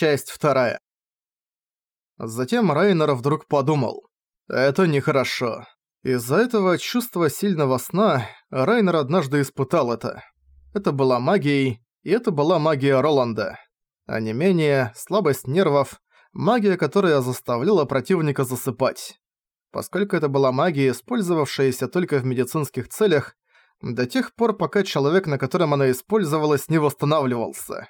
Часть вторая. Затем Райнер вдруг подумал. Это нехорошо. Из-за этого чувства сильного сна Райнер однажды испытал это. Это была магией, и это была магия Роланда. А не менее, слабость нервов, магия, которая заставляла противника засыпать. Поскольку это была магия, использовавшаяся только в медицинских целях, до тех пор, пока человек, на котором она использовалась, не восстанавливался.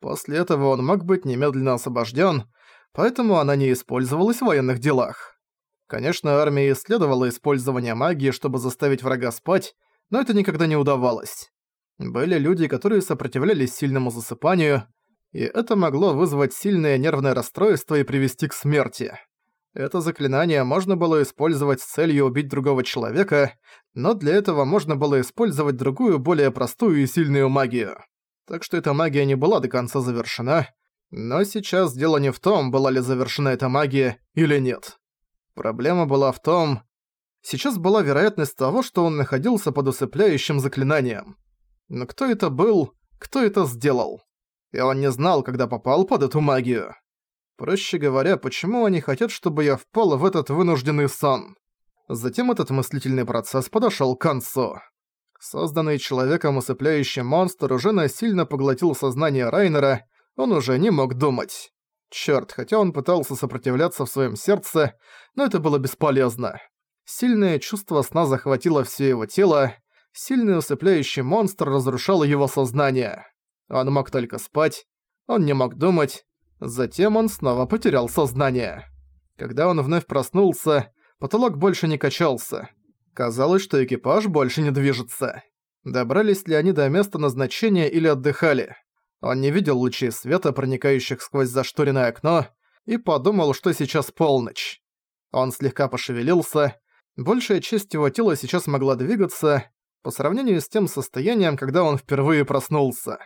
После этого он мог быть немедленно освобожден, поэтому она не использовалась в военных делах. Конечно, армия исследовала использование магии, чтобы заставить врага спать, но это никогда не удавалось. Были люди, которые сопротивлялись сильному засыпанию, и это могло вызвать сильное нервное расстройство и привести к смерти. Это заклинание можно было использовать с целью убить другого человека, но для этого можно было использовать другую, более простую и сильную магию так что эта магия не была до конца завершена, но сейчас дело не в том, была ли завершена эта магия или нет. Проблема была в том... Сейчас была вероятность того, что он находился под усыпляющим заклинанием. Но кто это был, кто это сделал? И он не знал, когда попал под эту магию. Проще говоря, почему они хотят, чтобы я впал в этот вынужденный сон? Затем этот мыслительный процесс подошёл к концу. Созданный человеком усыпляющий монстр уже насильно поглотил сознание Райнера, он уже не мог думать. Чёрт, хотя он пытался сопротивляться в своем сердце, но это было бесполезно. Сильное чувство сна захватило все его тело, сильный усыпляющий монстр разрушал его сознание. Он мог только спать, он не мог думать, затем он снова потерял сознание. Когда он вновь проснулся, потолок больше не качался. Казалось, что экипаж больше не движется. Добрались ли они до места назначения или отдыхали? Он не видел лучей света, проникающих сквозь зашторенное окно, и подумал, что сейчас полночь. Он слегка пошевелился, большая часть его тела сейчас могла двигаться, по сравнению с тем состоянием, когда он впервые проснулся.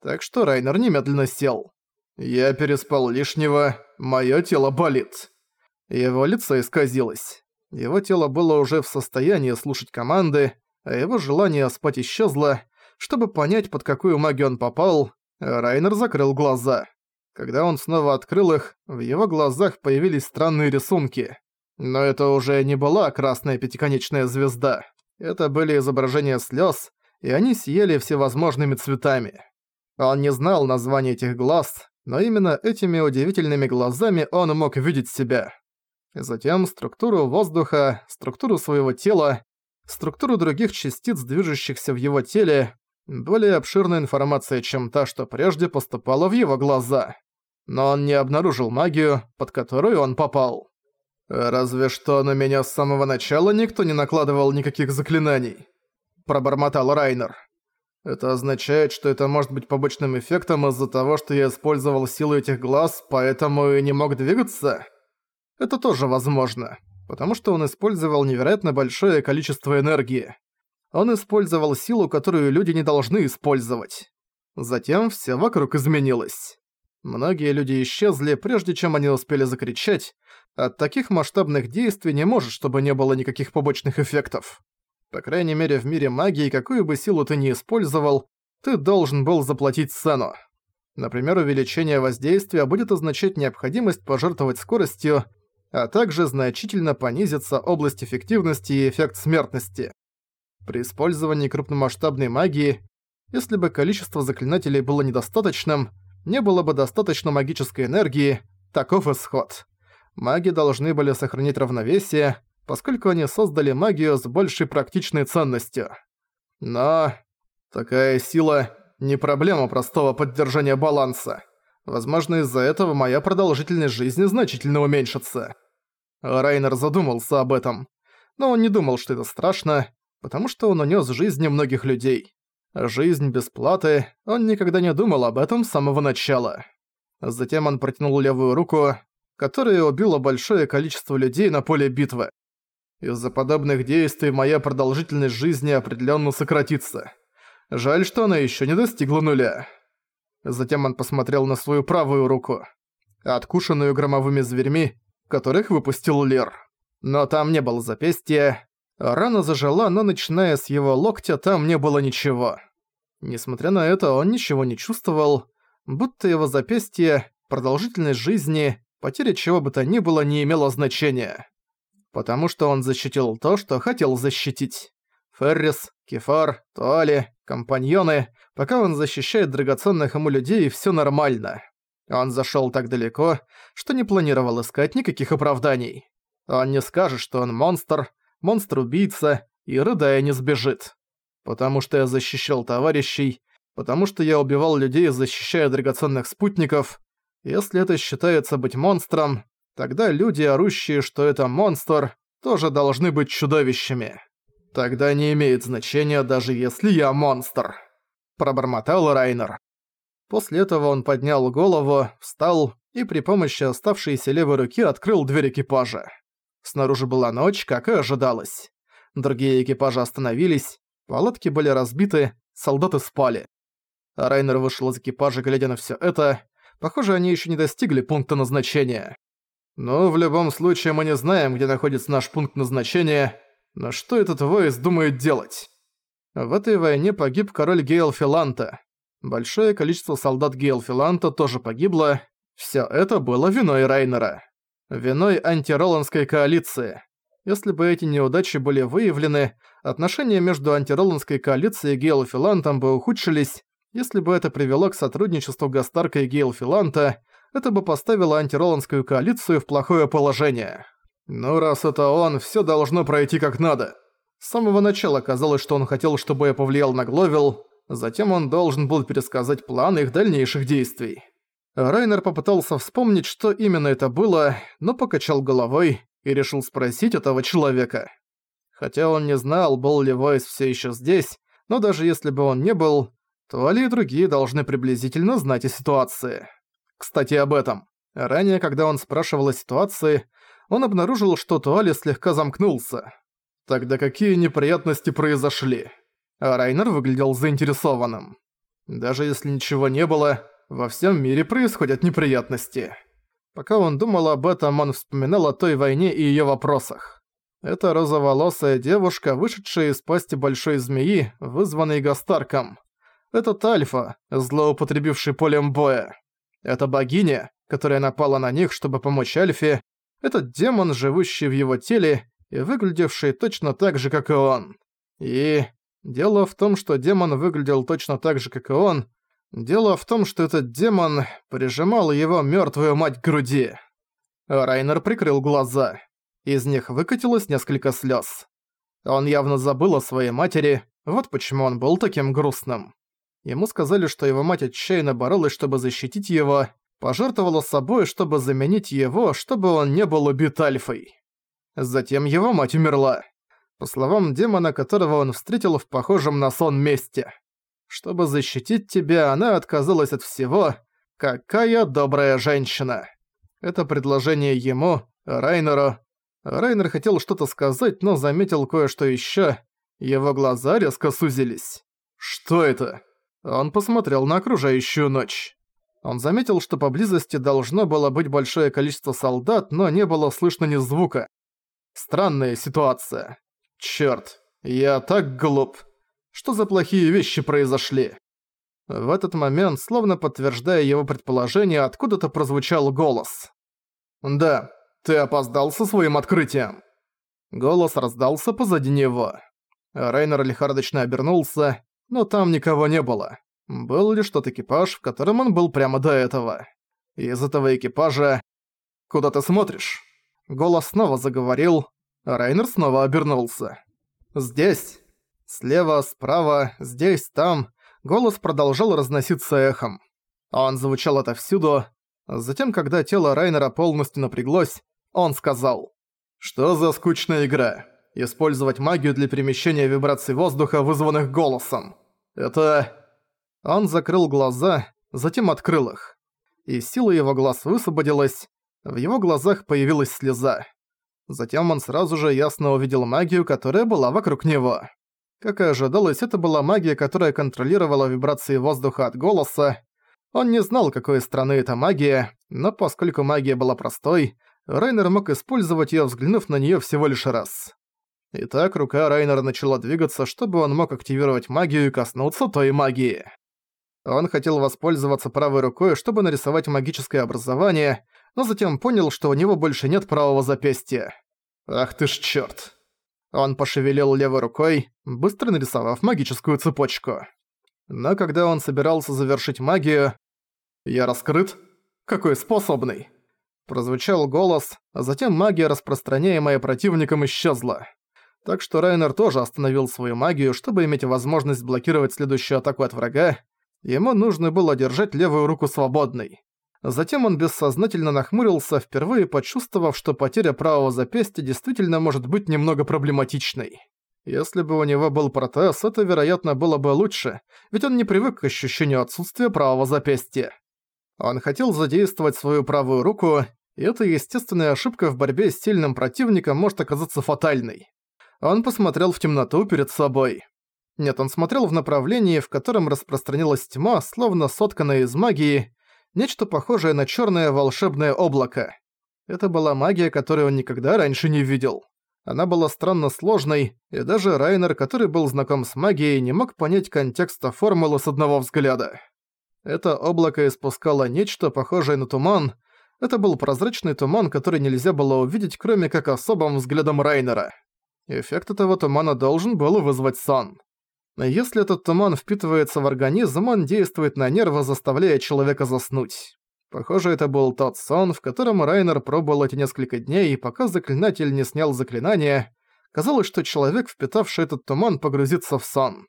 Так что Райнер немедленно сел. «Я переспал лишнего, моё тело болит». Его лицо исказилось. Его тело было уже в состоянии слушать команды, а его желание спать исчезло. Чтобы понять, под какую магию он попал, Райнер закрыл глаза. Когда он снова открыл их, в его глазах появились странные рисунки. Но это уже не была красная пятиконечная звезда. Это были изображения слез, и они сияли всевозможными цветами. Он не знал названия этих глаз, но именно этими удивительными глазами он мог видеть себя. Затем структуру воздуха, структуру своего тела, структуру других частиц, движущихся в его теле, более обширная информация, чем та, что прежде поступала в его глаза. Но он не обнаружил магию, под которую он попал. «Разве что на меня с самого начала никто не накладывал никаких заклинаний», – пробормотал Райнер. «Это означает, что это может быть побочным эффектом из-за того, что я использовал силу этих глаз, поэтому и не мог двигаться?» Это тоже возможно, потому что он использовал невероятно большое количество энергии. Он использовал силу, которую люди не должны использовать. Затем все вокруг изменилось. Многие люди исчезли, прежде чем они успели закричать. От таких масштабных действий не может, чтобы не было никаких побочных эффектов. По крайней мере, в мире магии, какую бы силу ты ни использовал, ты должен был заплатить цену. Например, увеличение воздействия будет означать необходимость пожертвовать скоростью, а также значительно понизится область эффективности и эффект смертности. При использовании крупномасштабной магии, если бы количество заклинателей было недостаточным, не было бы достаточно магической энергии, таков исход. Маги должны были сохранить равновесие, поскольку они создали магию с большей практичной ценностью. Но такая сила не проблема простого поддержания баланса. Возможно, из-за этого моя продолжительность жизни значительно уменьшится. Райнер задумался об этом. Но он не думал, что это страшно, потому что он унес жизни многих людей. Жизнь без платы, он никогда не думал об этом с самого начала. Затем он протянул левую руку, которая убила большое количество людей на поле битвы. Из-за подобных действий моя продолжительность жизни определенно сократится. Жаль, что она еще не достигла нуля. Затем он посмотрел на свою правую руку, откушенную громовыми зверьми, которых выпустил Лер. Но там не было запястья. Рана зажила, но начиная с его локтя там не было ничего. Несмотря на это, он ничего не чувствовал, будто его запястье, продолжительность жизни, потеря чего бы то ни было не имела значения. Потому что он защитил то, что хотел защитить. Феррис, Кефар, Туали, компаньоны, пока он защищает драгоценных ему людей, всё нормально. Он зашёл так далеко, что не планировал искать никаких оправданий. Он не скажет, что он монстр, монстр-убийца, и рыдая не сбежит. Потому что я защищал товарищей, потому что я убивал людей, защищая драгоценных спутников. Если это считается быть монстром, тогда люди, орущие, что это монстр, тоже должны быть чудовищами. Тогда не имеет значения, даже если я монстр. Пробормотал Райнер. После этого он поднял голову, встал и при помощи оставшейся левой руки открыл дверь экипажа. Снаружи была ночь, как и ожидалось. Другие экипажи остановились, палатки были разбиты, солдаты спали. Райнер вышел из экипажа, глядя на всё это. Похоже, они ещё не достигли пункта назначения. Но в любом случае мы не знаем, где находится наш пункт назначения, но что этот Войс думает делать? В этой войне погиб король Гейл Филанта. Большое количество солдат Гейл Филанта тоже погибло. Всё это было виной Райнера. Виной антироландской коалиции. Если бы эти неудачи были выявлены, отношения между антироландской коалицией и Гейл Филантом бы ухудшились, если бы это привело к сотрудничеству Гастарка и Гейл Филанта, это бы поставило антироландскую коалицию в плохое положение. Ну раз это он, все должно пройти как надо. С самого начала казалось, что он хотел, чтобы я повлиял на Гловел, затем он должен был пересказать план их дальнейших действий. Райнер попытался вспомнить, что именно это было, но покачал головой и решил спросить этого человека. Хотя он не знал, был ли Войс все еще здесь, но даже если бы он не был, то Али и другие должны приблизительно знать о ситуации. Кстати, об этом. Ранее, когда он спрашивал о ситуации, он обнаружил, что Туали слегка замкнулся. Тогда какие неприятности произошли? А Райнер выглядел заинтересованным. Даже если ничего не было, во всем мире происходят неприятности. Пока он думал об этом, он вспоминал о той войне и её вопросах. Это розоволосая девушка, вышедшая из пасти большой змеи, вызванной Гастарком. Этот Альфа, злоупотребивший полем боя. Это богиня, которая напала на них, чтобы помочь Альфе. Этот демон, живущий в его теле и выглядевший точно так же, как и он. И... Дело в том, что демон выглядел точно так же, как и он. Дело в том, что этот демон прижимал его мёртвую мать к груди. Райнер прикрыл глаза. Из них выкатилось несколько слёз. Он явно забыл о своей матери, вот почему он был таким грустным. Ему сказали, что его мать отчаянно боролась, чтобы защитить его, пожертвовала собой, чтобы заменить его, чтобы он не был убит Альфой. Затем его мать умерла. По словам демона, которого он встретил в похожем на сон месте. Чтобы защитить тебя, она отказалась от всего. Какая добрая женщина. Это предложение ему, Райнеру. Райнер хотел что-то сказать, но заметил кое-что ещё. Его глаза резко сузились. Что это? Он посмотрел на окружающую ночь. Он заметил, что поблизости должно было быть большое количество солдат, но не было слышно ни звука. Странная ситуация. Чёрт, я так глуп. Что за плохие вещи произошли? В этот момент, словно подтверждая его предположение, откуда-то прозвучал голос. «Да, ты опоздал со своим открытием». Голос раздался позади него. Рейнер лихорадочно обернулся но там никого не было. Был лишь тот экипаж, в котором он был прямо до этого. Из этого экипажа... «Куда ты смотришь?» Голос снова заговорил, а Райнер снова обернулся. «Здесь». Слева, справа, здесь, там. Голос продолжал разноситься эхом. Он звучал отовсюду. Затем, когда тело Райнера полностью напряглось, он сказал. «Что за скучная игра? Использовать магию для перемещения вибраций воздуха, вызванных голосом. Это... Он закрыл глаза, затем открыл их. И сила его глаз высвободилась, в его глазах появилась слеза. Затем он сразу же ясно увидел магию, которая была вокруг него. Как и ожидалось, это была магия, которая контролировала вибрации воздуха от голоса. Он не знал, какой страны эта магия, но поскольку магия была простой, Райнер мог использовать её, взглянув на неё всего лишь раз. Итак, рука Райнера начала двигаться, чтобы он мог активировать магию и коснуться той магии. Он хотел воспользоваться правой рукой, чтобы нарисовать магическое образование, но затем понял, что у него больше нет правого запястья. «Ах ты ж чёрт!» Он пошевелил левой рукой, быстро нарисовав магическую цепочку. Но когда он собирался завершить магию... «Я раскрыт? Какой способный?» Прозвучал голос, а затем магия, распространяемая противником, исчезла. Так что Райнер тоже остановил свою магию, чтобы иметь возможность блокировать следующую атаку от врага. Ему нужно было держать левую руку свободной. Затем он бессознательно нахмурился, впервые почувствовав, что потеря правого запястья действительно может быть немного проблематичной. Если бы у него был протез, это, вероятно, было бы лучше, ведь он не привык к ощущению отсутствия правого запястья. Он хотел задействовать свою правую руку, и эта естественная ошибка в борьбе с сильным противником может оказаться фатальной. Он посмотрел в темноту перед собой. Нет, он смотрел в направлении, в котором распространилась тьма, словно сотканная из магии, нечто похожее на черное волшебное облако. Это была магия, которую он никогда раньше не видел. Она была странно сложной, и даже Райнер, который был знаком с магией, не мог понять контекста формулы с одного взгляда. Это облако испускало нечто похожее на туман. Это был прозрачный туман, который нельзя было увидеть, кроме как особым взглядом Райнера. Эффект этого тумана должен был вызвать сон. Если этот туман впитывается в организм, он действует на нервы, заставляя человека заснуть. Похоже, это был тот сон, в котором Райнер пробовал эти несколько дней, и пока заклинатель не снял заклинание, казалось, что человек, впитавший этот туман, погрузится в сон.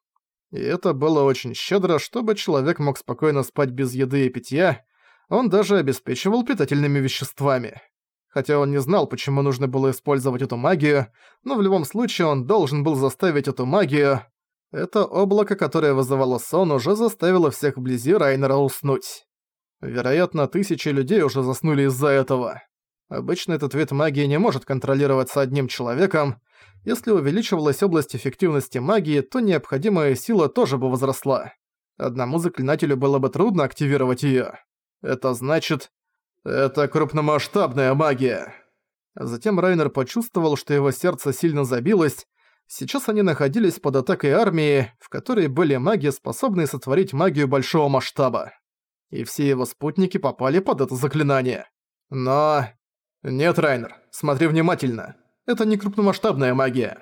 И это было очень щедро, чтобы человек мог спокойно спать без еды и питья, он даже обеспечивал питательными веществами. Хотя он не знал, почему нужно было использовать эту магию, но в любом случае он должен был заставить эту магию это облако, которое вызывало сон, уже заставило всех вблизи Райнера уснуть. Вероятно, тысячи людей уже заснули из-за этого. Обычно этот вид магии не может контролироваться одним человеком. Если увеличивалась область эффективности магии, то необходимая сила тоже бы возросла. Одному заклинателю было бы трудно активировать её. Это значит... Это крупномасштабная магия. Затем Райнер почувствовал, что его сердце сильно забилось, Сейчас они находились под атакой армии, в которой были маги, способные сотворить магию большого масштаба. И все его спутники попали под это заклинание. Но... Нет, Райнер, смотри внимательно. Это не крупномасштабная магия.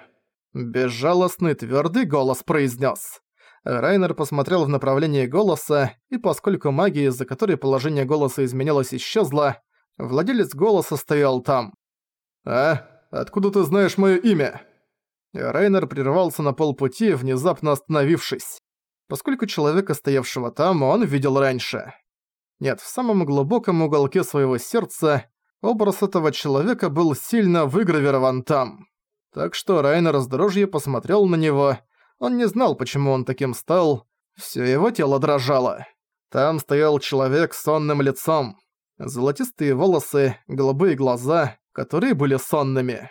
Безжалостный твердый голос произнес. Райнер посмотрел в направлении голоса, и поскольку магия, из-за которой положение голоса изменялось, исчезла, владелец голоса стоял там. «А? Откуда ты знаешь моё имя?» Райнер прервался на полпути, внезапно остановившись. Поскольку человека, стоявшего там, он видел раньше. Нет, в самом глубоком уголке своего сердца образ этого человека был сильно выгравирован там. Так что Райнер с дрожью посмотрел на него. Он не знал, почему он таким стал. Всё его тело дрожало. Там стоял человек с сонным лицом. Золотистые волосы, голубые глаза, которые были сонными.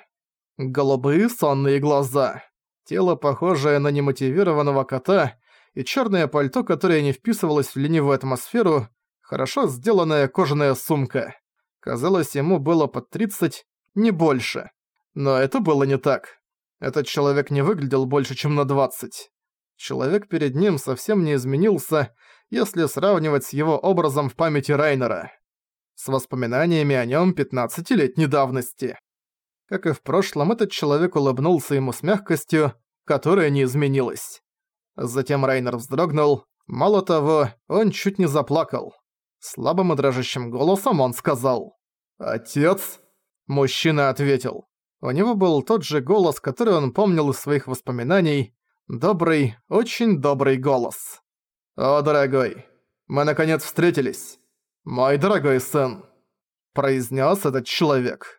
Голубые сонные глаза. Тело, похожее на немотивированного кота, и черное пальто, которое не вписывалось в ленивую атмосферу, хорошо сделанная кожаная сумка. Казалось, ему было под 30, не больше. Но это было не так. Этот человек не выглядел больше, чем на 20. Человек перед ним совсем не изменился, если сравнивать с его образом в памяти Райнера. С воспоминаниями о нем 15-летней давности. Как и в прошлом, этот человек улыбнулся ему с мягкостью, которая не изменилась. Затем Райнер вздрогнул. Мало того, он чуть не заплакал. Слабым и дрожащим голосом он сказал «Отец?» Мужчина ответил. У него был тот же голос, который он помнил из своих воспоминаний. Добрый, очень добрый голос. «О, дорогой, мы наконец встретились. Мой дорогой сын», – произнес этот человек.